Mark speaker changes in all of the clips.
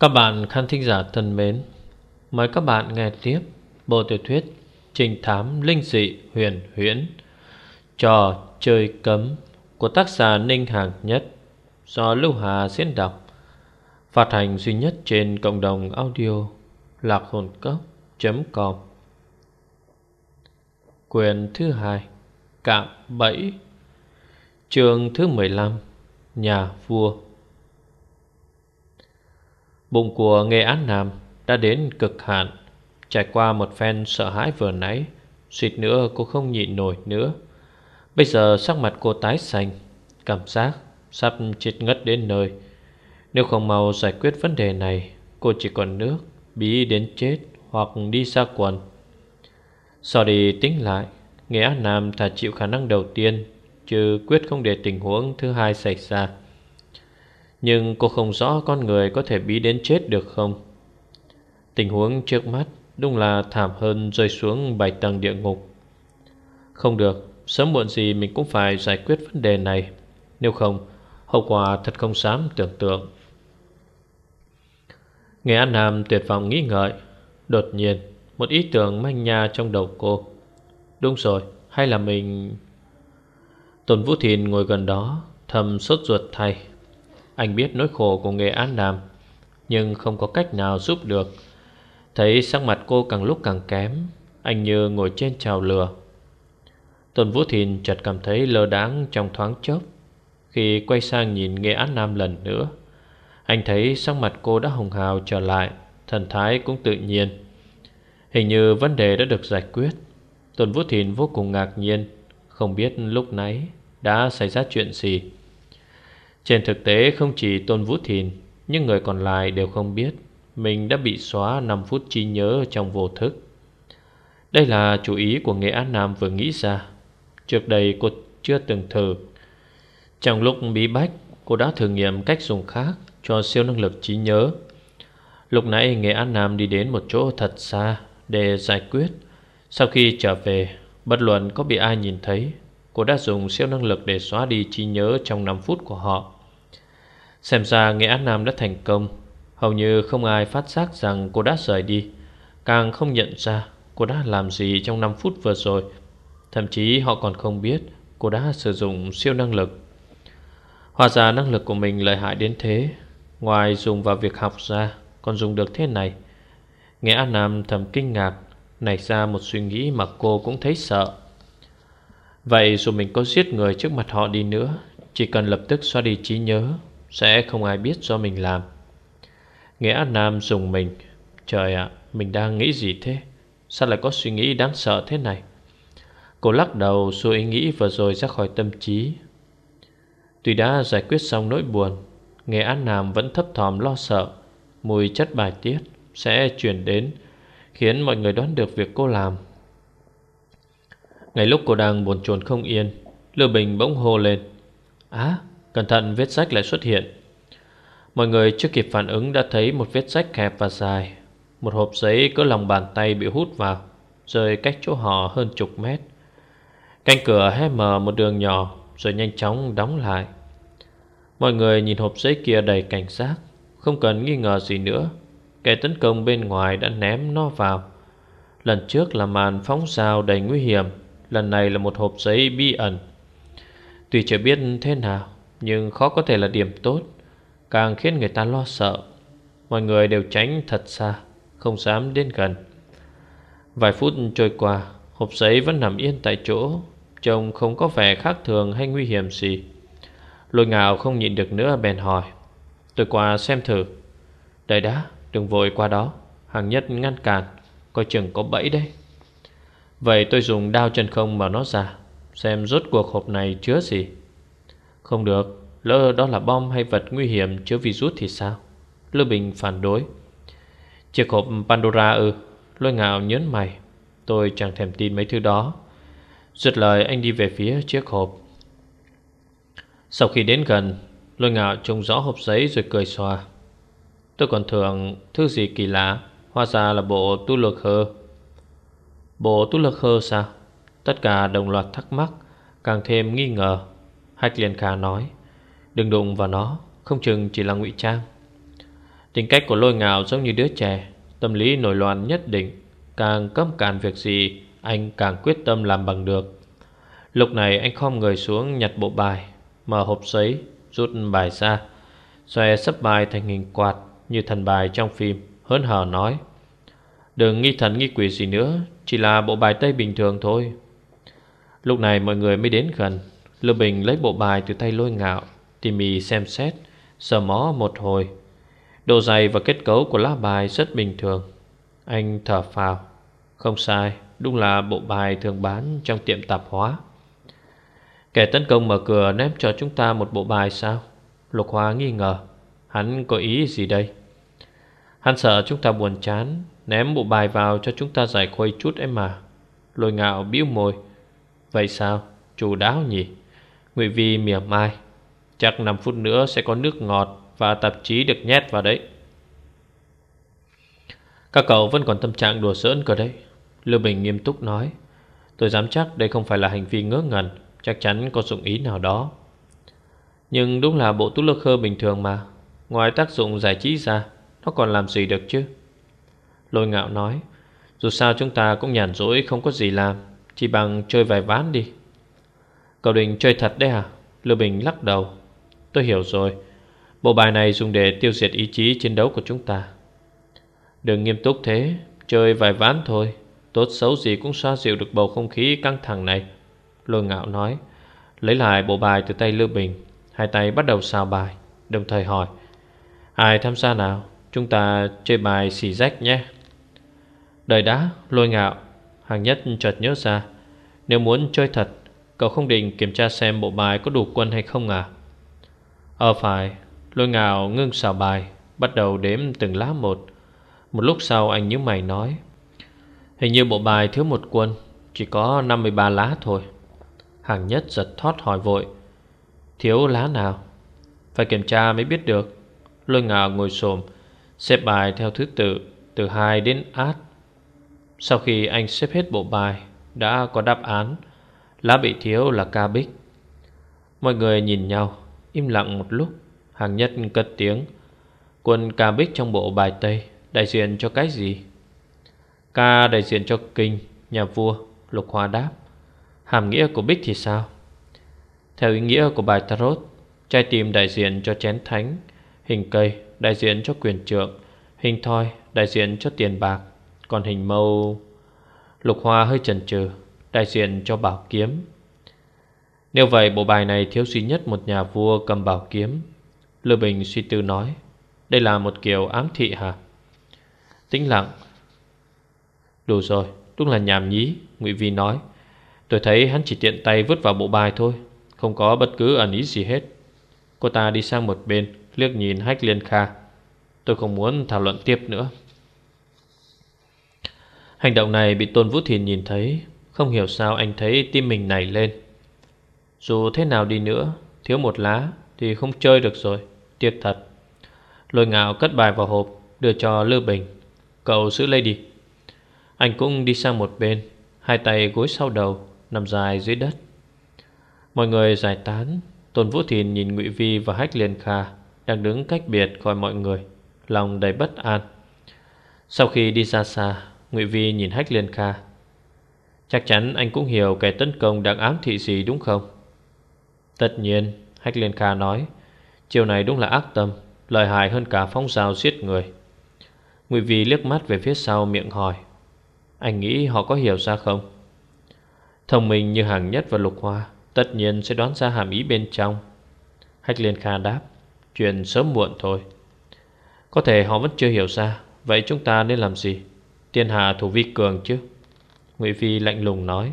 Speaker 1: Các bạn khán thính giả thân mến, Mời các bạn nghe tiếp Bộ tiểu thuyết Trình thám linh dị huyền huyễn, Trò chơi cấm Của tác giả Ninh Hàng Nhất, Do Lưu Hà diễn đọc, Phát hành duy nhất trên cộng đồng audio Lạc hồn cốc.com Quyền thứ hai, Cạm bẫy Trường thứ 15 Nhà vua. Bụng của Nghệ Án Nam đã đến cực hạn. Trải qua một phen sợ hãi vừa nãy, Suýt nữa cô không nhịn nổi nữa. Bây giờ sắc mặt cô tái xanh, Cảm giác sắp chết ngất đến nơi. Nếu không mau giải quyết vấn đề này, Cô chỉ còn nước Bí đến chết hoặc đi xa quần. Sau đi tính lại Nghệ An Nam thà chịu khả năng đầu tiên, Chứ quyết không để tình huống thứ hai xảy ra nhưng cô không rõ con người có thể bí đến chết được không? Tình huống trước mắt Đúng là thảm hơn rơi xuống bảy tầng địa ngục. Không được, Sớm muộn gì mình cũng phải giải quyết vấn đề này. Nếu không, Hậu quả thật không dám tưởng tượng. Nghe An Nam tuyệt vọng nghĩ ngợi. Đột nhiên, Một ý tưởng manh nha trong đầu cô. Đúng rồi, Hay là mình Tôn Vũ Thìn ngồi gần đó, Thầm sốt ruột thay anh biết nỗi khổ của Nghệ An Nam, Nhưng không có cách nào giúp được. Thấy sắc mặt cô càng lúc càng kém, Anh như ngồi trên trào lửa. Tôn Vũ Thìn chợt cảm thấy lơ đáng trong thoáng chốc. Khi quay sang nhìn Nghệ An Nam lần nữa, Anh thấy sắc mặt cô đã hồng hào trở lại, Thần thái cũng tự nhiên. Hình như vấn đề đã được giải quyết. Tôn Vũ Thìn vô cùng ngạc nhiên, Không biết lúc nãy đã xảy ra chuyện gì trên thực tế, không chỉ Tôn Vũ Thìn, Nhưng người còn lại đều không biết Mình đã bị xóa 5 phút trí nhớ trong vô thức. Đây là chủ ý của Nghệ An Nam vừa nghĩ ra. Trước đây, cô chưa từng thử. Trong lúc bí bách, Cô đã thử nghiệm cách dùng khác Cho siêu năng lực trí nhớ. Lúc nãy, Nghệ An Nam đi đến một chỗ thật xa Để giải quyết. Sau khi trở về, Bất luận có bị ai nhìn thấy Cô đã dùng siêu năng lực để xóa đi trí nhớ trong 5 phút của họ. Xem ra Nghệ An Nam đã thành công. Hầu như không ai phát giác rằng cô đã rời đi. Càng không nhận ra cô đã làm gì trong 5 phút vừa rồi. Thậm chí họ còn không biết cô đã sử dụng siêu năng lực. Hóa ra năng lực của mình lợi hại đến thế. Ngoài dùng vào việc học ra, Còn dùng được thế này. Nghệ An Nam thầm kinh ngạc, Nảy ra một suy nghĩ mà cô cũng thấy sợ. Vậy dù mình có giết người trước mặt họ đi nữa, Chỉ cần lập tức xóa đi trí nhớ, Sẽ không ai biết do mình làm. Nghĩa Nam dùng mình, Trời ạ, Mình đang nghĩ gì thế? Sao lại có suy nghĩ đáng sợ thế này? Cô lắc đầu xua ý nghĩ vừa rồi ra khỏi tâm trí. Tuy đã giải quyết xong nỗi buồn Nghệ An Nam vẫn thấp thỏm lo sợ, Mùi chất bài tiết Sẽ chuyển đến, Khiến mọi người đoán được việc cô làm. Ngay lúc cô đang buồn chồn không yên, Lưu Bình bỗng hô lên. Á, cẩn thận, vết sách lại xuất hiện. Mọi người chưa kịp phản ứng đã thấy một vết sách hẹp và dài. Một hộp giấy có lòng bàn tay bị hút vào, Rơi cách chỗ họ hơn chục mét. Cánh cửa hé mở một đường nhỏ, Rồi nhanh chóng đóng lại. Mọi người nhìn hộp giấy kia đầy cảnh giác, Không cần nghi ngờ gì nữa. Kẻ tấn công bên ngoài đã ném nó vào. Lần trước là màn phóng sao đầy nguy hiểm Lần này là một hộp giấy bí ẩn. Tuy chưa biết thế nào, Nhưng khó có thể là điểm tốt. Càng khiến người ta lo sợ. Mọi người đều tránh thật xa, Không dám đến gần. Vài phút trôi qua, Hộp giấy vẫn nằm yên tại chỗ. Trông không có vẻ khác thường hay nguy hiểm gì. Lôi ngào không nhịn được nữa bèn hỏi. Tôi qua xem thử. Đợi đã, đừng vội qua đó. Hàng nhất ngăn cản. Coi chừng có bẫy đấy. Vậy tôi dùng đao chân không mở nó ra, Xem rốt cuộc hộp này chứa gì. Không được, Lỡ đó là bom hay vật nguy hiểm chứa virus thì sao? Lưu Bình phản đối. Chiếc hộp Pandora ư? Lôi ngạo nhớn mày. Tôi chẳng thèm tin mấy thứ đó. Giật lời, anh đi về phía chiếc hộp. Sau khi đến gần, Lôi ngạo trông rõ hộp giấy rồi cười xòa. Tôi còn thường Thứ gì kỳ lạ? Hóa ra là bộ tu lược hơ Bộ Tú Lơ Khơ sao? Tất cả đồng loạt thắc mắc, Càng thêm nghi ngờ. Hách liền khả nói, Đừng đụng vào nó, Không chừng chỉ là ngụy trang. Tính cách của lôi ngạo giống như đứa trẻ, Tâm lý nổi loạn nhất định, Càng cấm cản việc gì, Anh càng quyết tâm làm bằng được. Lúc này anh khom người xuống nhặt bộ bài, Mở hộp giấy, Rút bài ra, Xòe sắp bài thành hình quạt Như thần bài trong phim, Hớn hở nói, Đừng nghi thần nghi quỷ gì nữa chỉ là bộ bài tây bình thường thôi. Lúc này mọi người mới đến gần. Lưu Bình lấy bộ bài từ tay lôi ngạo Tỉ mỉ xem xét, Sờ mó một hồi. Độ dày và kết cấu của lá bài rất bình thường. Anh thở phào. Không sai, Đúng là bộ bài thường bán trong tiệm tạp hóa. Kẻ tấn công mở cửa ném cho chúng ta một bộ bài sao? Lục Hoa nghi ngờ. Hắn có ý gì đây? Hắn sợ chúng ta buồn chán. Ném bộ bài vào cho chúng ta giải khuây chút ấy mà Lôi ngạo bĩu môi. Vậy sao? Chủ đáo nhỉ? Ngụy Vi mỉa mai. Chắc 5 phút nữa sẽ có nước ngọt Và tạp chí được nhét vào đấy. Các cậu vẫn còn tâm trạng đùa giỡn cơ đấy, Lưu Bình nghiêm túc nói. Tôi dám chắc đây không phải là hành vi ngớ ngẩn, Chắc chắn có dụng ý nào đó. Nhưng đúng là bộ tú lơ khơ bình thường mà. Ngoài tác dụng giải trí ra, Nó còn làm gì được chứ? Lôi ngạo nói, Dù sao chúng ta cũng nhàn rỗi, không có gì làm, Chỉ bằng chơi vài ván đi. Cậu định chơi thật đấy à Lưu Bình lắc đầu, Tôi hiểu rồi, Bộ bài này dùng để tiêu diệt ý chí chiến đấu của chúng ta. Đừng nghiêm túc thế, Chơi vài ván thôi, Tốt xấu gì cũng xoa dịu được bầu không khí căng thẳng này. Lôi ngạo nói, Lấy lại bộ bài từ tay Lưu Bình, Hai tay bắt đầu xào bài, Đồng thời hỏi, Ai tham gia nào? Chúng ta chơi bài xì rách nhé. Đời đã lôi ngạo, Hàng nhất chợt nhớ ra. Nếu muốn chơi thật, Cậu không định kiểm tra xem bộ bài có đủ quân hay không à? Ờ phải. Lôi ngạo ngưng xào bài, Bắt đầu đếm từng lá một. Một lúc sau anh nhớ mày nói, Hình như bộ bài thiếu một quân, Chỉ có 53 lá thôi. Hàng nhất giật thoát hỏi vội, Thiếu lá nào? Phải kiểm tra mới biết được. Lôi ngạo ngồi xổm, Xếp bài theo thứ tự, Từ 2 đến át. Sau khi anh xếp hết bộ bài, Đã có đáp án, Lá bị thiếu là ca bích. Mọi người nhìn nhau, Im lặng một lúc, Hàng nhất cất tiếng. Quân ca bích trong bộ bài Tây Đại diện cho cái gì? Ca đại diện cho kinh, Nhà vua, Lục Hoa đáp. Hàm nghĩa của bích thì sao? Theo ý nghĩa của bài tarot, Trái tìm đại diện cho chén thánh, Hình cây đại diện cho quyền trượng, Hình thoi đại diện cho tiền bạc. Còn hình mâu. Lục Hoa hơi chần chừ, Đại diện cho bảo kiếm. Nếu vậy, bộ bài này thiếu duy nhất một nhà vua cầm bảo kiếm. Lưu Bình suy tư nói, Đây là một kiểu ám thị hả? Tĩnh lặng. Đủ rồi, Đúng là nhàm nhí, Ngụy Vi nói. Tôi thấy hắn chỉ tiện tay vứt vào bộ bài thôi, Không có bất cứ ẩn ý gì hết. Cô ta đi sang một bên, Liếc nhìn Hách Liên Kha. Tôi không muốn thảo luận tiếp nữa. Hành động này bị Tôn Vũ Thiền nhìn thấy, Không hiểu sao anh thấy tim mình nảy lên. Dù thế nào đi nữa, Thiếu một lá thì không chơi được rồi, Tiếc thật. Lôi ngạo cất bài vào hộp, Đưa cho lư Bình. Cậu giữ lấy đi. Anh cũng đi sang một bên, Hai tay gối sau đầu, Nằm dài dưới đất. Mọi người giải tán, Tôn Vũ Thìn nhìn Ngụy Vi và Hách Liên Kha Đang đứng cách biệt khỏi mọi người, Lòng đầy bất an. Sau khi đi ra xa Ngụy Vi nhìn Hách Liên Kha. Chắc chắn anh cũng hiểu kẻ tấn công đang ám thị gì đúng không? Tất nhiên, Hách Liên Kha nói, Chiều này đúng là ác tâm, Lợi hại hơn cả phong sao giết người. Ngụy Vi liếc mắt về phía sau miệng hỏi, Anh nghĩ họ có hiểu ra không? Thông minh như hàng nhất và lục hoa, Tất nhiên sẽ đoán ra hàm ý bên trong. Hách Liên Kha đáp, Chuyện sớm muộn thôi. Có thể họ vẫn chưa hiểu ra, Vậy chúng ta nên làm gì? Tiên hạ thủ vi cường chứ? Ngụy Phi lạnh lùng nói.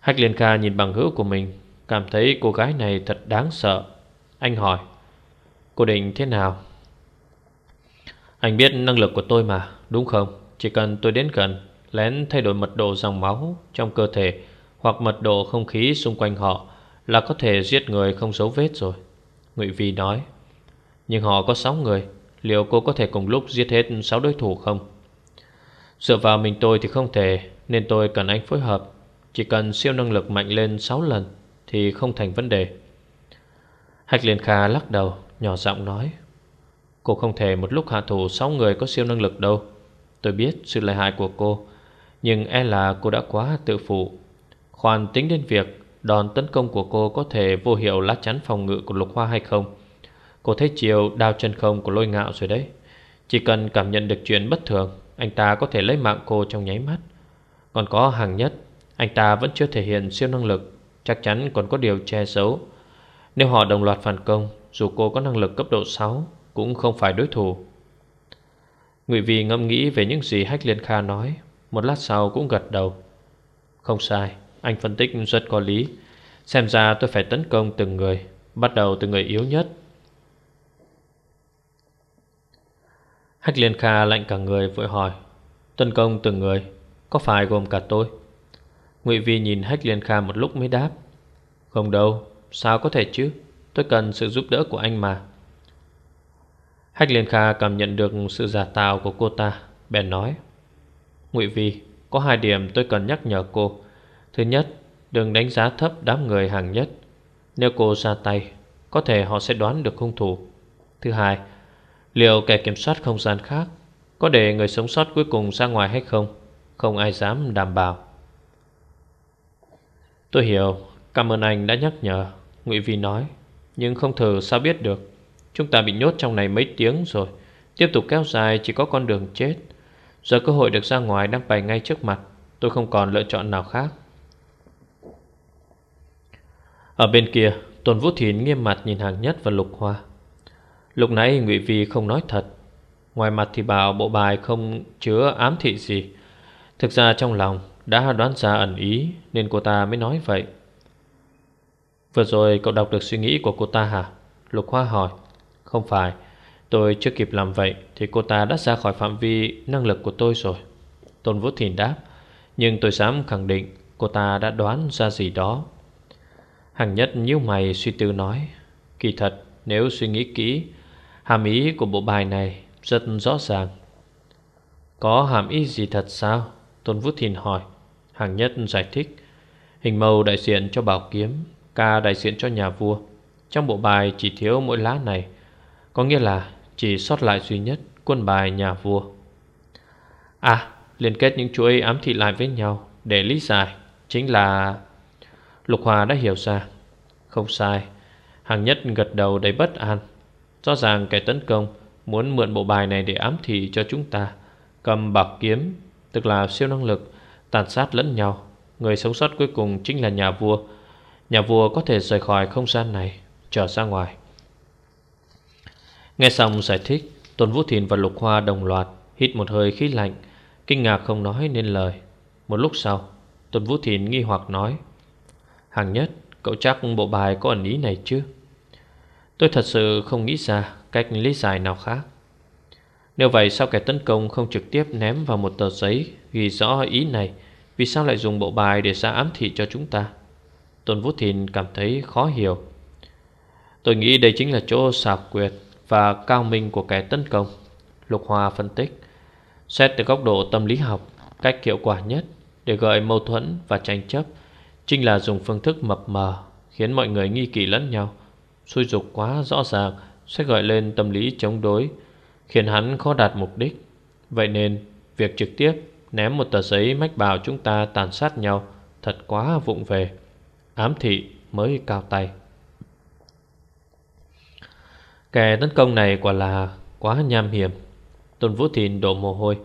Speaker 1: Hách Liên Kha nhìn bằng hữu của mình, Cảm thấy cô gái này thật đáng sợ. Anh hỏi, Cô định thế nào? Anh biết năng lực của tôi mà, Đúng không? Chỉ cần tôi đến gần, Lén thay đổi mật độ dòng máu trong cơ thể Hoặc mật độ không khí xung quanh họ Là có thể giết người không dấu vết rồi. Ngụy Vi nói. Nhưng họ có 6 người, Liệu cô có thể cùng lúc giết hết 6 đối thủ không? Dựa vào mình tôi thì không thể, Nên tôi cần anh phối hợp. Chỉ cần siêu năng lực mạnh lên 6 lần Thì không thành vấn đề. Hạch Liên Kha lắc đầu, Nhỏ giọng nói, Cô không thể một lúc hạ thủ 6 người có siêu năng lực đâu. Tôi biết sự lợi hại của cô, Nhưng e là cô đã quá tự phụ. Khoan tính đến việc Đòn tấn công của cô có thể vô hiệu lá chắn phòng ngự của lục hoa hay không? Cô thấy chiều đao chân không của lôi ngạo rồi đấy. Chỉ cần cảm nhận được chuyện bất thường anh ta có thể lấy mạng cô trong nháy mắt. Còn có hàng nhất, Anh ta vẫn chưa thể hiện siêu năng lực, Chắc chắn còn có điều che giấu. Nếu họ đồng loạt phản công, Dù cô có năng lực cấp độ 6 Cũng không phải đối thủ. Ngụy Vì ngẫm nghĩ về những gì Hách Liên Kha nói, Một lát sau cũng gật đầu. Không sai, Anh phân tích rất có lý. Xem ra tôi phải tấn công từng người, Bắt đầu từ người yếu nhất. Hách Liên Kha lạnh cả người, vội hỏi Tấn công từng người, Có phải gồm cả tôi? Ngụy Vi nhìn Hách Liên Kha một lúc mới đáp, Không đâu, Sao có thể chứ? Tôi cần sự giúp đỡ của anh mà. Hách Liên Kha cảm nhận được sự giả tạo của cô ta, Bèn nói, Ngụy Vi, Có hai điểm tôi cần nhắc nhở cô. Thứ nhất, Đừng đánh giá thấp đám người hàng nhất. Nếu cô ra tay, Có thể họ sẽ đoán được hung thủ. Thứ hai Liệu kẻ kiểm soát không gian khác Có để người sống sót cuối cùng ra ngoài hay không? Không ai dám đảm bảo. Tôi hiểu, Cảm ơn anh đã nhắc nhở, Ngụy Vi nói. Nhưng không thử sao biết được. Chúng ta bị nhốt trong này mấy tiếng rồi. Tiếp tục kéo dài chỉ có con đường chết. Giờ cơ hội được ra ngoài đang bày ngay trước mặt. Tôi không còn lựa chọn nào khác. Ở bên kia, Tôn Vũ Thìn nghiêm mặt nhìn hàng nhất và lục hoa. Lúc nãy Ngụy Vi không nói thật. Ngoài mặt thì bảo bộ bài không chứa ám thị gì. Thực ra trong lòng đã đoán ra ẩn ý, Nên cô ta mới nói vậy. Vừa rồi cậu đọc được suy nghĩ của cô ta hả? Lục Hoa hỏi. Không phải, Tôi chưa kịp làm vậy Thì cô ta đã ra khỏi phạm vi năng lực của tôi rồi. Tôn Vũ Thìn đáp. Nhưng tôi dám khẳng định Cô ta đã đoán ra gì đó. Hằng nhất nhíu mày suy tư nói. Kỳ thật, nếu suy nghĩ kỹ Hàm ý của bộ bài này rất rõ ràng. Có hàm ý gì thật sao? Tôn Vũ Thìn hỏi. Hàng nhất giải thích. Hình màu đại diện cho bảo kiếm, Ca đại diện cho nhà vua. Trong bộ bài chỉ thiếu mỗi lá này. Có nghĩa là chỉ sót lại duy nhất Quân bài nhà vua. À liên kết những chuỗi ám thị lại với nhau Để lý giải Chính là Lục Hòa đã hiểu ra. Không sai. Hàng nhất gật đầu đầy bất an. Rõ ràng kẻ tấn công Muốn mượn bộ bài này để ám thị cho chúng ta. Cầm bạc kiếm, Tức là siêu năng lực, Tàn sát lẫn nhau. Người sống sót cuối cùng chính là nhà vua. Nhà vua có thể rời khỏi không gian này, Trở ra ngoài. Nghe xong giải thích, Tôn Vũ Thìn và Lục Hoa đồng loạt Hít một hơi khí lạnh, Kinh ngạc không nói nên lời. Một lúc sau, Tôn Vũ Thìn nghi hoặc nói Hàng nhất, Cậu chắc bộ bài có ẩn ý này chứ? Tôi thật sự không nghĩ ra Cách lý giải nào khác. Nếu vậy, sao kẻ tấn công không trực tiếp ném vào một tờ giấy Ghi rõ ý này? Vì sao lại dùng bộ bài để ra ám thị cho chúng ta? Tôn Vũ Thìn cảm thấy khó hiểu. Tôi nghĩ đây chính là chỗ xảo quyệt Và cao minh của kẻ tấn công. Lục Hòa phân tích. Xét từ góc độ tâm lý học, Cách hiệu quả nhất để gợi mâu thuẫn và tranh chấp Chính là dùng phương thức mập mờ Khiến mọi người nghi kỳ lẫn nhau. Xui dục quá rõ ràng, Sẽ gợi lên tâm lý chống đối, Khiến hắn khó đạt mục đích. Vậy nên, việc trực tiếp Ném một tờ giấy mách bảo chúng ta tàn sát nhau Thật quá vụng về. Ám thị mới cao tay. Kẻ tấn công này quả là quá nham hiểm. Tôn Vũ Thìn đổ mồ hôi,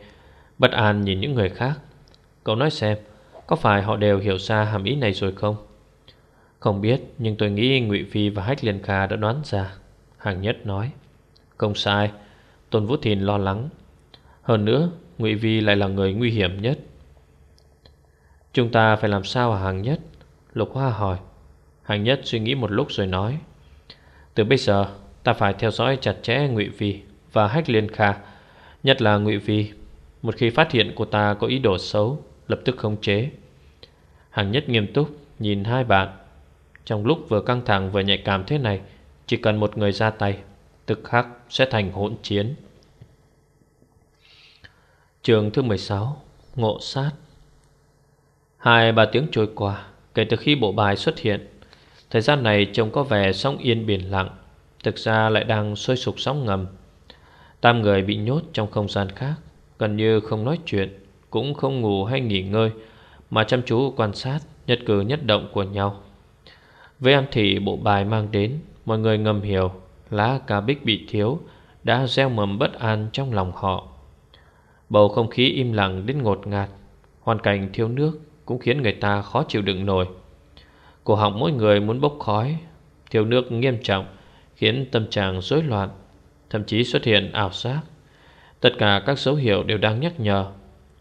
Speaker 1: Bất an nhìn những người khác. Cậu nói xem, Có phải họ đều hiểu ra hàm ý này rồi không? Không biết, Nhưng tôi nghĩ Ngụy Phi và Hách Liên Kha đã đoán ra. Hàng nhất nói, Không sai, Tôn Vũ Thìn lo lắng. Hơn nữa, Ngụy Vi lại là người nguy hiểm nhất. Chúng ta phải làm sao hả, hàng nhất? Lục Hoa hỏi. Hàng nhất suy nghĩ một lúc rồi nói, Từ bây giờ, ta phải theo dõi chặt chẽ Ngụy Vi Và Hách Liên Kha, Nhất là Ngụy Vi Một khi phát hiện cô ta có ý đồ xấu, Lập tức khống chế. Hàng nhất nghiêm túc nhìn hai bạn. Trong lúc vừa căng thẳng vừa nhạy cảm thế này, Chỉ cần một người ra tay, Tức khắc sẽ thành hỗn chiến. Trường thứ 16 Ngộ sát. Hai ba tiếng trôi qua, Kể từ khi bộ bài xuất hiện, Thời gian này trông có vẻ sóng yên biển lặng, Thực ra lại đang sôi sục sóng ngầm. Tam người bị nhốt trong không gian khác, Gần như không nói chuyện, Cũng không ngủ hay nghỉ ngơi, Mà chăm chú quan sát, Nhất cử nhất động của nhau. Với am thị bộ bài mang đến, Mọi người ngầm hiểu, Lá cà bích bị thiếu, Đã gieo mầm bất an trong lòng họ. Bầu không khí im lặng đến ngột ngạt, Hoàn cảnh thiếu nước Cũng khiến người ta khó chịu đựng nổi. Cổ họng mỗi người muốn bốc khói, Thiếu nước nghiêm trọng Khiến tâm trạng rối loạn, Thậm chí xuất hiện ảo giác. Tất cả các dấu hiệu đều đang nhắc nhở,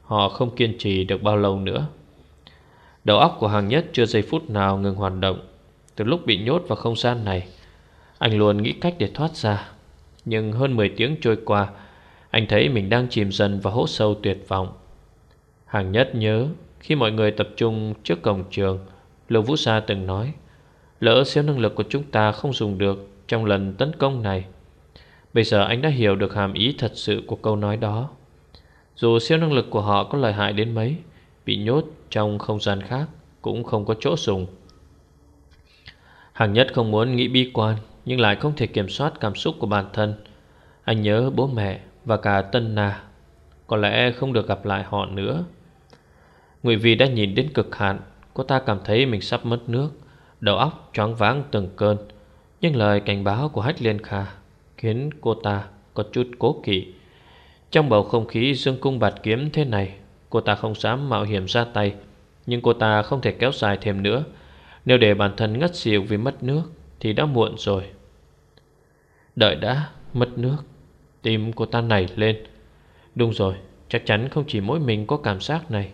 Speaker 1: Họ không kiên trì được bao lâu nữa. Đầu óc của hàng nhất chưa giây phút nào ngừng hoạt động. Từ lúc bị nhốt vào không gian này. Anh luôn nghĩ cách để thoát ra. Nhưng hơn 10 tiếng trôi qua, Anh thấy mình đang chìm dần vào hố sâu tuyệt vọng. Hàng nhất nhớ, Khi mọi người tập trung trước cổng trường Lưu Vũ Sa từng nói, Lỡ siêu năng lực của chúng ta không dùng được Trong lần tấn công này, Bây giờ anh đã hiểu được hàm ý thật sự của câu nói đó. Dù siêu năng lực của họ có lợi hại đến mấy, Bị nhốt trong không gian khác Cũng không có chỗ dùng. Hàng nhất không muốn nghĩ bi quan, Nhưng lại không thể kiểm soát cảm xúc của bản thân. Anh nhớ bố mẹ Và cả Tân Na. Có lẽ không được gặp lại họ nữa. Ngụy Vì đã nhìn đến cực hạn. Cô ta cảm thấy mình sắp mất nước. Đầu óc choáng váng từng cơn, Nhưng lời cảnh báo của Hách Liên Kha Khiến cô ta có chút cố kỵ. Trong bầu không khí dương cung bạt kiếm thế này, Cô ta không dám mạo hiểm ra tay, Nhưng cô ta không thể kéo dài thêm nữa. Nếu để bản thân ngất xỉu vì mất nước, Thì đã muộn rồi. Đợi đã, Mất nước, Tim cô ta nảy lên. Đúng rồi, Chắc chắn không chỉ mỗi mình có cảm giác này.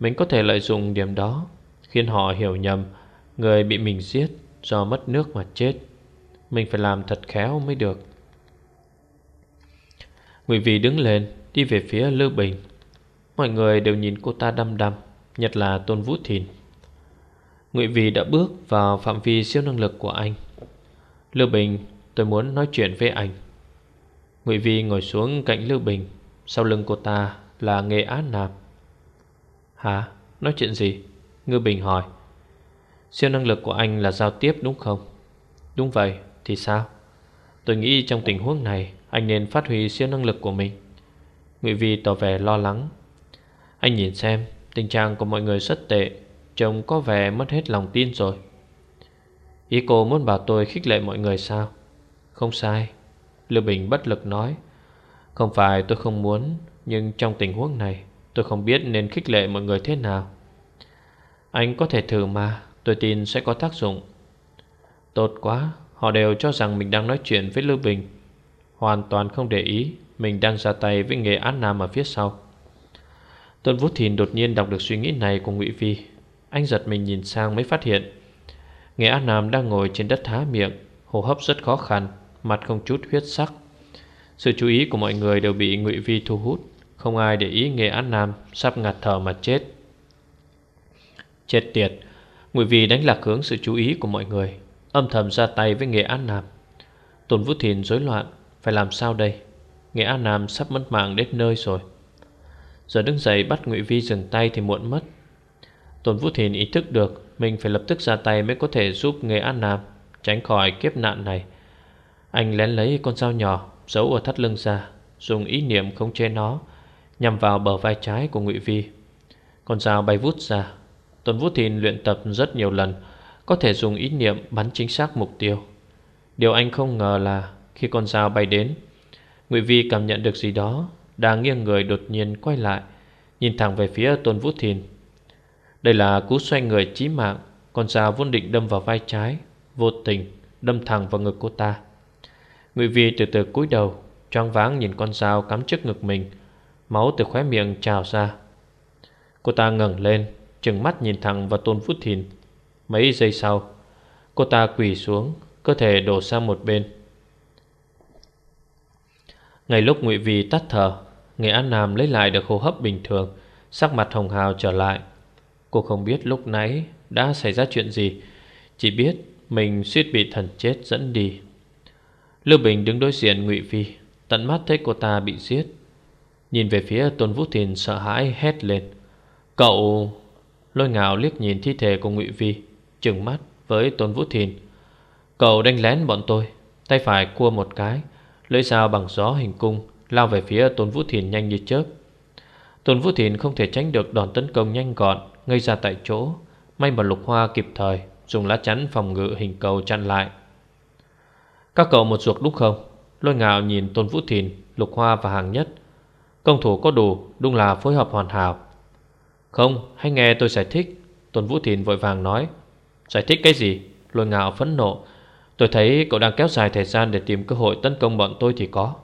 Speaker 1: Mình có thể lợi dụng điểm đó, Khiến họ hiểu nhầm Người bị mình giết do mất nước mà chết. Mình phải làm thật khéo mới được. Ngụy Vì đứng lên, Đi về phía Lưu Bình. Mọi người đều nhìn cô ta đăm đăm, Nhất là Tôn Vũ Thìn. Ngụy Vì đã bước vào phạm vi siêu năng lực của anh Lưu Bình tôi muốn nói chuyện với anh Ngụy Vi ngồi xuống cạnh Lưu Bình Sau lưng cô ta là nghệ Á Nam Hả? Nói chuyện gì? Ngư Bình hỏi Siêu năng lực của anh là giao tiếp đúng không? Đúng vậy, thì sao? Tôi nghĩ trong tình huống này Anh nên phát huy siêu năng lực của mình Ngụy Vi tỏ vẻ lo lắng Anh nhìn xem Tình trạng của mọi người rất tệ Chồng có vẻ mất hết lòng tin rồi. Ý cô muốn bảo tôi khích lệ mọi người sao? Không sai. Lưu Bình bất lực nói. Không phải tôi không muốn, Nhưng trong tình huống này, Tôi không biết nên khích lệ mọi người thế nào. Anh có thể thử mà, Tôi tin sẽ có tác dụng. Tốt quá, Họ đều cho rằng mình đang nói chuyện với Lưu Bình. Hoàn toàn không để ý, Mình đang ra tay với nghề án nam ở phía sau. Tôn Vũ Thìn đột nhiên đọc được suy nghĩ này của Ngụy Vi anh giật mình nhìn sang mới phát hiện. Nghệ An Nam đang ngồi trên đất há miệng, Hô hấp rất khó khăn, Mặt không chút huyết sắc. Sự chú ý của mọi người đều bị Ngụy Vi thu hút, Không ai để ý Nghệ An Nam Sắp ngạt thở mà chết. Chết tiệt, Ngụy Vi đánh lạc hướng sự chú ý của mọi người, Âm thầm ra tay với Nghệ An Nam. Tôn Vũ Thìn rối loạn, Phải làm sao đây? Nghệ An Nam sắp mất mạng đến nơi rồi. Giờ đứng dậy bắt Ngụy Vi dừng tay thì muộn mất. Tôn Vũ Thìn ý thức được Mình phải lập tức ra tay mới có thể giúp người An Nam Tránh khỏi kiếp nạn này. Anh lén lấy con dao nhỏ Giấu ở thắt lưng ra, Dùng ý niệm không chế nó, Nhằm vào bờ vai trái của Ngụy Vi. Con dao bay vút ra. Tôn Vũ Thìn luyện tập rất nhiều lần, Có thể dùng ý niệm bắn chính xác mục tiêu. Điều anh không ngờ là Khi con dao bay đến, Ngụy Vi cảm nhận được gì đó Đang nghiêng người đột nhiên quay lại, Nhìn thẳng về phía Tôn Vũ Thìn. Đây là cú xoay người chí mạng, Con dao vốn định đâm vào vai trái, Vô tình đâm thẳng vào ngực cô ta. Ngụy Vi từ từ cúi đầu Choang váng nhìn con dao cắm trước ngực mình, Máu từ khóe miệng trào ra. Cô ta ngẩng lên, Trừng mắt nhìn thẳng vào Tôn Phút Thìn. Mấy giây sau, Cô ta quỳ xuống, Cơ thể đổ sang một bên. Ngay lúc Ngụy Vi tắt thở, Nghệ An Nam lấy lại được hô hấp bình thường, Sắc mặt hồng hào trở lại. Cô không biết lúc nãy Đã xảy ra chuyện gì. Chỉ biết mình suýt bị thần chết dẫn đi. Lưu Bình đứng đối diện Ngụy Phi, Tận mắt thấy cô ta bị giết. Nhìn về phía Tôn Vũ Thìn sợ hãi hét lên. Cậu Lôi Ngào liếc nhìn thi thể của Ngụy Phi, Trừng mắt với Tôn Vũ Thìn Cậu đánh lén bọn tôi Tay phải cua một cái Lưỡi dao bằng gió hình cung Lao về phía Tôn Vũ Thiền nhanh như chớp. Tôn Vũ Thìn không thể tránh được đòn tấn công nhanh gọn Ngây ra tại chỗ. May mà lục hoa kịp thời Dùng lá chắn phòng ngự hình cầu chặn lại. Các cậu một ruột đúng không? Lôi ngạo nhìn Tôn Vũ Thìn, Lục hoa và hàng nhất. Công thủ có đủ Đúng là phối hợp hoàn hảo. Không hãy nghe tôi giải thích Tôn Vũ Thìn vội vàng nói. Giải thích cái gì? Lôi ngạo phẫn nộ. Tôi thấy cậu đang kéo dài thời gian để tìm cơ hội tấn công bọn tôi thì có.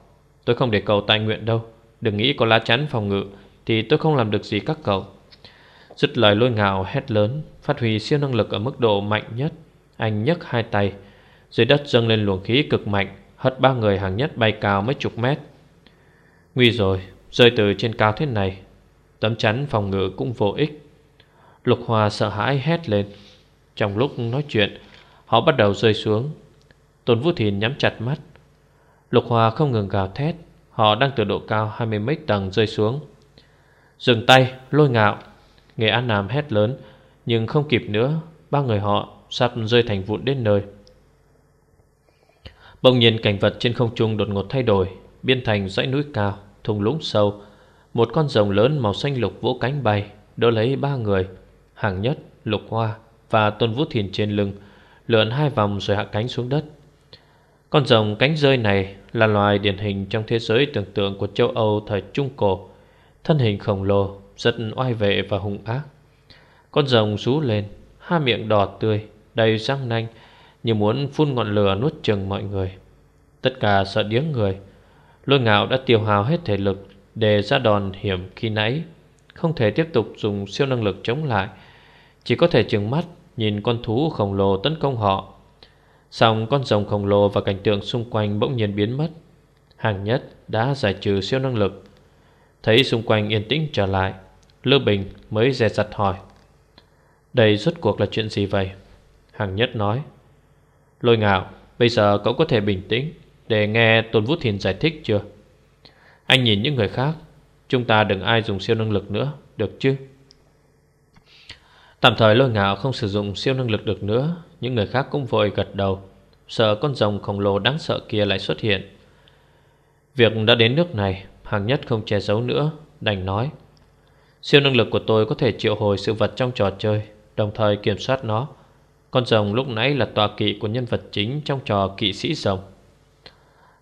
Speaker 1: Tôi không để cậu tại nguyện đâu. Đừng nghĩ có lá chắn phòng ngự thì tôi không làm được gì các cậu. Dứt lời lôi ngạo hét lớn, Phát huy siêu năng lực ở mức độ mạnh nhất. Anh nhấc hai tay, Dưới đất dâng lên luồng khí cực mạnh, Hất ba người hàng nhất bay cao mấy chục mét. Nguy rồi, Rơi từ trên cao thế này. Tấm chắn phòng ngự cũng vô ích. Lục Hòa sợ hãi hét lên. Trong lúc nói chuyện, Họ bắt đầu rơi xuống. Tôn Vũ Thìn nhắm chặt mắt. Lục Hòa không ngừng gào thét, Họ đang từ độ cao hai mươi mấy tầng rơi xuống. Dừng tay, lôi ngạo. Nghệ An Nam hét lớn Nhưng không kịp nữa Ba người họ sắp rơi thành vụn đến nơi. Bỗng nhiên cảnh vật trên không trung đột ngột thay đổi Biên thành dãy núi cao Thùng lũng sâu. Một con rồng lớn màu xanh lục vỗ cánh bay Đỡ lấy ba người Hàng nhất, lục hoa và tôn vũ thiền trên lưng Lượn hai vòng rồi hạ cánh xuống đất. Con rồng cánh rơi này Là loài điển hình trong thế giới tưởng tượng Của châu Âu thời Trung Cổ. Thân hình khổng lồ, Rất oai vệ và hung ác. Con rồng rú lên Hai miệng đỏ tươi, Đầy răng nanh, Như muốn phun ngọn lửa nuốt chừng mọi người. Tất cả sợ điếng người. Lôi ngạo đã tiêu hao hết thể lực Để ra đòn hiểm khi nãy, Không thể tiếp tục dùng siêu năng lực chống lại. Chỉ có thể trừng mắt Nhìn con thú khổng lồ tấn công họ. Xong con rồng khổng lồ và cảnh tượng xung quanh bỗng nhiên biến mất. Hàng nhất đã giải trừ siêu năng lực. Thấy xung quanh yên tĩnh trở lại Lư Bình mới dè dặt hỏi, Đây rốt cuộc là chuyện gì vậy? Hàng nhất nói, Lôi ngạo, Bây giờ cậu có thể bình tĩnh Để nghe Tôn Vũ Thiền giải thích chưa? Anh nhìn những người khác, Chúng ta đừng ai dùng siêu năng lực nữa, Được chứ? Tạm thời lôi ngạo không sử dụng siêu năng lực được nữa, Những người khác cũng vội gật đầu, Sợ con rồng khổng lồ đáng sợ kia lại xuất hiện. Việc đã đến nước này Hàng nhất không che giấu nữa, Đành nói, Siêu năng lực của tôi có thể triệu hồi sự vật trong trò chơi, Đồng thời kiểm soát nó. Con rồng lúc nãy là tọa kỵ của nhân vật chính Trong trò kỵ sĩ rồng.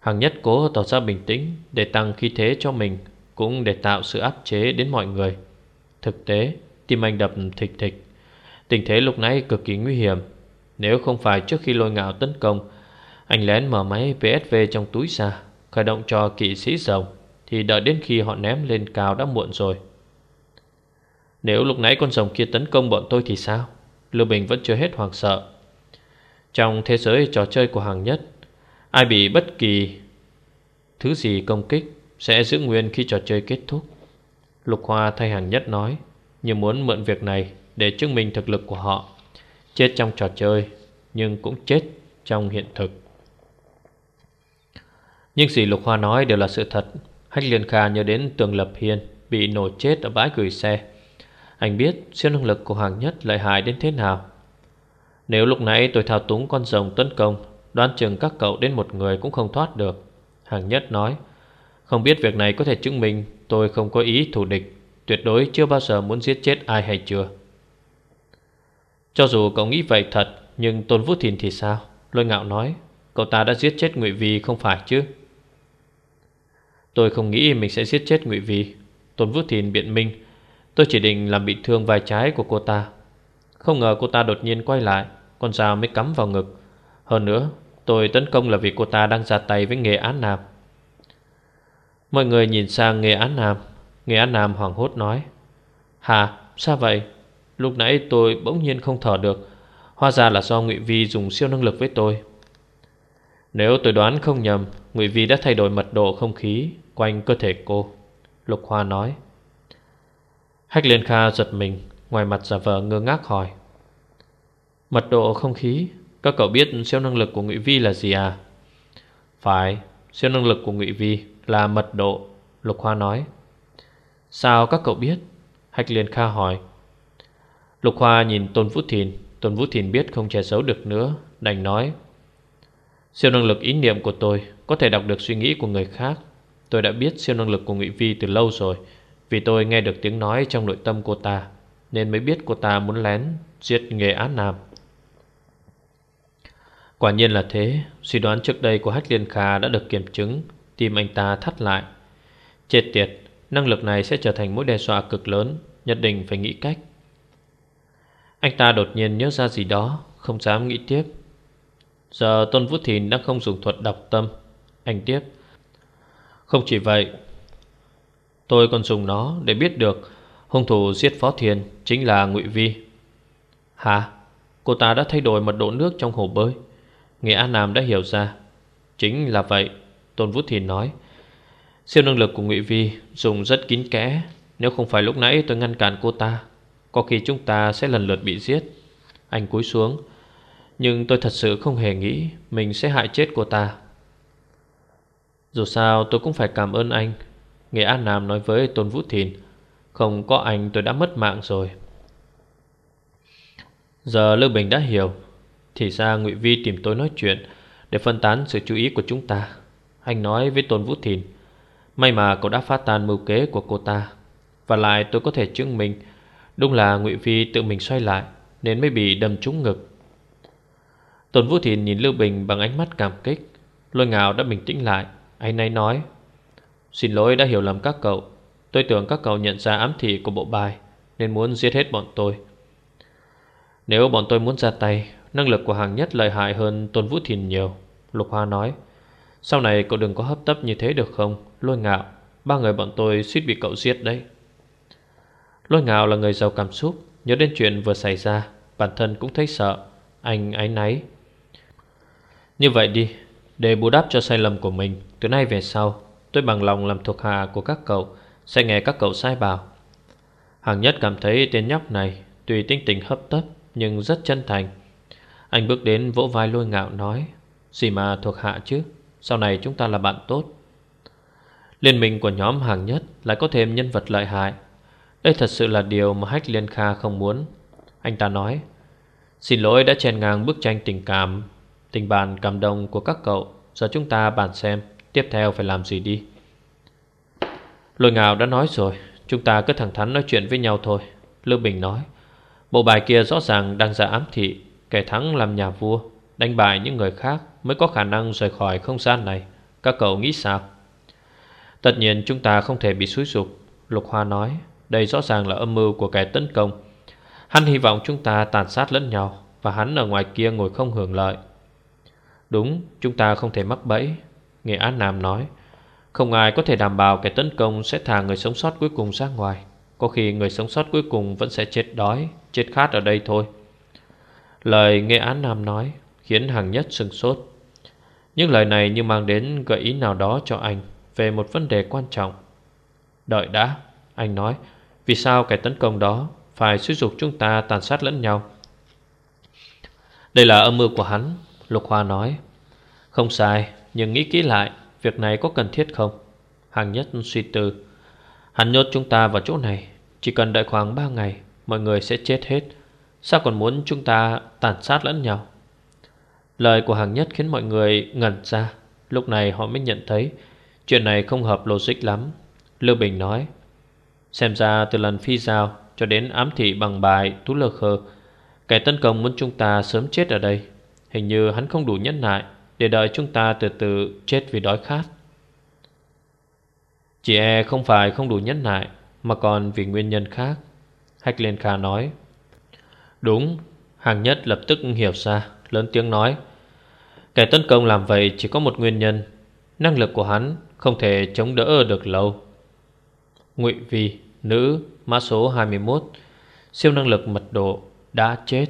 Speaker 1: Hàng nhất cố tỏ ra bình tĩnh Để tăng khí thế cho mình, Cũng để tạo sự áp chế đến mọi người. Thực tế, Tim anh đập thịch thịch. Tình thế lúc nãy cực kỳ nguy hiểm. Nếu không phải trước khi lôi ngạo tấn công, Anh lén mở máy PSV trong túi ra, Khởi động cho kỵ sĩ rồng. Thì đợi đến khi họ ném lên cao đã muộn rồi. Nếu lúc nãy con rồng kia tấn công bọn tôi thì sao? Lưu Bình vẫn chưa hết hoàng sợ. Trong thế giới trò chơi của hàng nhất, Ai bị bất kỳ Thứ gì công kích Sẽ giữ nguyên khi trò chơi kết thúc. Lục Hoa thay hàng nhất nói, Như muốn mượn việc này để chứng minh thực lực của họ, Chết trong trò chơi, Nhưng cũng chết trong hiện thực. Nhưng gì Lục Hoa nói đều là sự thật. Hách Liên Kha nhớ đến Tường Lập Hiên Bị nổ chết ở bãi gửi xe. Anh biết siêu năng lực của hàng nhất lợi hại đến thế nào. Nếu lúc nãy tôi thao túng con rồng tấn công, Đoán chừng các cậu đến một người cũng không thoát được. Hàng nhất nói, Không biết việc này có thể chứng minh Tôi không có ý thù địch, Tuyệt đối chưa bao giờ muốn giết chết ai hay chưa. Cho dù cậu nghĩ vậy thật, Nhưng Tôn Vũ Thìn thì sao? Lôi ngạo nói, Cậu ta đã giết chết Ngụy Vi không phải chứ? Tôi không nghĩ mình sẽ giết chết Ngụy Vi. Tôn Vũ Thìn biện minh. Tôi chỉ định làm bị thương vai trái của cô ta. Không ngờ cô ta đột nhiên quay lại, Con dao mới cắm vào ngực. Hơn nữa, tôi tấn công là vì cô ta đang ra tay với nghề án nam. Mọi người nhìn sang nghề án nam. Nghề án nam hoảng hốt nói, Hà, sao vậy? Lúc nãy tôi bỗng nhiên không thở được. Hóa ra là do Ngụy Vi dùng siêu năng lực với tôi. Nếu tôi đoán không nhầm, Ngụy Vi đã thay đổi mật độ không khí. Quanh cơ thể cô, Lục Hoa nói. Hách Liên Kha giật mình, Ngoài mặt giả vờ ngơ ngác hỏi. Mật độ không khí, Các cậu biết siêu năng lực của Ngụy Vi là gì à? Phải, Siêu năng lực của Ngụy Vi là mật độ, Lục Hoa nói. Sao các cậu biết? Hách Liên Kha hỏi. Lục Hoa nhìn Tôn Vũ Thìn, Tôn Vũ Thìn biết không che giấu được nữa, Đành nói. Siêu năng lực ý niệm của tôi Có thể đọc được suy nghĩ của người khác Tôi đã biết siêu năng lực của Ngụy Vi từ lâu rồi, Vì tôi nghe được tiếng nói trong nội tâm cô ta, Nên mới biết cô ta muốn lén Giết nghề án nam. Quả nhiên là thế, Suy đoán trước đây của Hách Liên Kha đã được kiểm chứng, Tim anh ta thắt lại. Chết tiệt, Năng lực này sẽ trở thành mối đe dọa cực lớn, Nhất định phải nghĩ cách. Anh ta đột nhiên nhớ ra gì đó, Không dám nghĩ tiếp. Giờ Tôn Vũ Thìn đang không dùng thuật đọc tâm. Anh tiếp. Không chỉ vậy, Tôi còn dùng nó để biết được Hung thủ giết Phó Thiền Chính là Ngụy Vi. Hả? Cô ta đã thay đổi mật độ nước trong hồ bơi. Nghệ An Nam đã hiểu ra. Chính là vậy, Tôn Vũ Thìn nói. Siêu năng lực của Ngụy Vi dùng rất kín kẽ. Nếu không phải lúc nãy tôi ngăn cản cô ta, Có khi chúng ta sẽ lần lượt bị giết. Anh cúi xuống. Nhưng tôi thật sự không hề nghĩ Mình sẽ hại chết cô ta. Dù sao tôi cũng phải cảm ơn anh. Nghệ An Nam nói với Tôn Vũ Thìn, Không có anh tôi đã mất mạng rồi. Giờ Lưu Bình đã hiểu, Thì ra Ngụy Vi tìm tôi nói chuyện Để phân tán sự chú ý của chúng ta. Anh nói với Tôn Vũ Thìn, May mà cậu đã phá tan mưu kế của cô ta, Và lại tôi có thể chứng minh Đúng là Ngụy Vi tự mình xoay lại, Nên mới bị đâm trúng ngực. Tôn Vũ Thìn nhìn Lưu Bình bằng ánh mắt cảm kích, Lôi ngào đã bình tĩnh lại. Anh ấy nói, Xin lỗi đã hiểu lầm các cậu. Tôi tưởng các cậu nhận ra ám thị của bộ bài, Nên muốn giết hết bọn tôi. Nếu bọn tôi muốn ra tay, Năng lực của hàng nhất lợi hại hơn Tôn Vũ Thìn nhiều. Lục Hoa nói, Sau này cậu đừng có hấp tấp như thế được không? Lôi ngạo, Ba người bọn tôi suýt bị cậu giết đấy. Lôi ngạo là người giàu cảm xúc, Nhớ đến chuyện vừa xảy ra, Bản thân cũng thấy sợ. Anh ái náy. Như vậy đi để bù đắp cho sai lầm của mình, Từ nay về sau, Tôi bằng lòng làm thuộc hạ của các cậu, Sẽ nghe các cậu sai bảo. Hàng nhất cảm thấy tên nhóc này Tuy tính tình hấp tấp Nhưng rất chân thành. Anh bước đến vỗ vai lôi ngạo nói, Gì mà thuộc hạ chứ? Sau này chúng ta là bạn tốt. Liên minh của nhóm hàng nhất Lại có thêm nhân vật lợi hại. Đây thật sự là điều mà Hách Liên Kha không muốn. Anh ta nói, Xin lỗi đã chèn ngang bức tranh tình cảm Tình bạn, cảm động của các cậu. Giờ chúng ta bàn xem Tiếp theo phải làm gì đi. Lôi ngào đã nói rồi. Chúng ta cứ thẳng thắn nói chuyện với nhau thôi. Lưu Bình nói. Bộ bài kia rõ ràng đang ra ám thị. Kẻ thắng làm nhà vua. Đánh bại những người khác Mới có khả năng rời khỏi không gian này. Các cậu nghĩ sao? Tất nhiên chúng ta không thể bị xúi dục. Lục Hoa nói. Đây rõ ràng là âm mưu của kẻ tấn công. Hắn hy vọng chúng ta tàn sát lẫn nhau Và hắn ở ngoài kia ngồi không hưởng lợi. Đúng, chúng ta không thể mắc bẫy, Nghệ An Nam nói. Không ai có thể đảm bảo kẻ tấn công Sẽ thả người sống sót cuối cùng ra ngoài. Có khi người sống sót cuối cùng Vẫn sẽ chết đói, Chết khát ở đây thôi. Lời Nghệ Án Nam nói Khiến hàng nhất sừng sốt. Những lời này như mang đến gợi ý nào đó cho anh Về một vấn đề quan trọng. Đợi đã, Anh nói, Vì sao kẻ tấn công đó Phải suy dục chúng ta tàn sát lẫn nhau? Đây là âm mưu của hắn Lục Hoa nói, Không sai, Nhưng nghĩ kỹ lại, Việc này có cần thiết không? Hàng nhất suy tư, Hắn nhốt chúng ta vào chỗ này, Chỉ cần đợi khoảng 3 ngày, Mọi người sẽ chết hết. Sao còn muốn chúng ta tàn sát lẫn nhau? Lời của hàng nhất khiến mọi người ngẩn ra, Lúc này họ mới nhận thấy Chuyện này không hợp logic lắm. Lưu Bình nói, Xem ra từ lần phi giao Cho đến ám thị bằng bài Tú lơ khơ, Kẻ tấn công muốn chúng ta sớm chết ở đây. Hình như hắn không đủ nhẫn nại Để đợi chúng ta từ từ chết vì đói khát. Chị e không phải không đủ nhẫn nại, Mà còn vì nguyên nhân khác. Hách Liên Kha nói, Đúng, Hàng nhất lập tức hiểu ra, Lớn tiếng nói, Kẻ tấn công làm vậy chỉ có một nguyên nhân, Năng lực của hắn không thể chống đỡ được lâu. Ngụy Vi, Nữ, Mã số 21 Siêu năng lực mật độ Đã chết.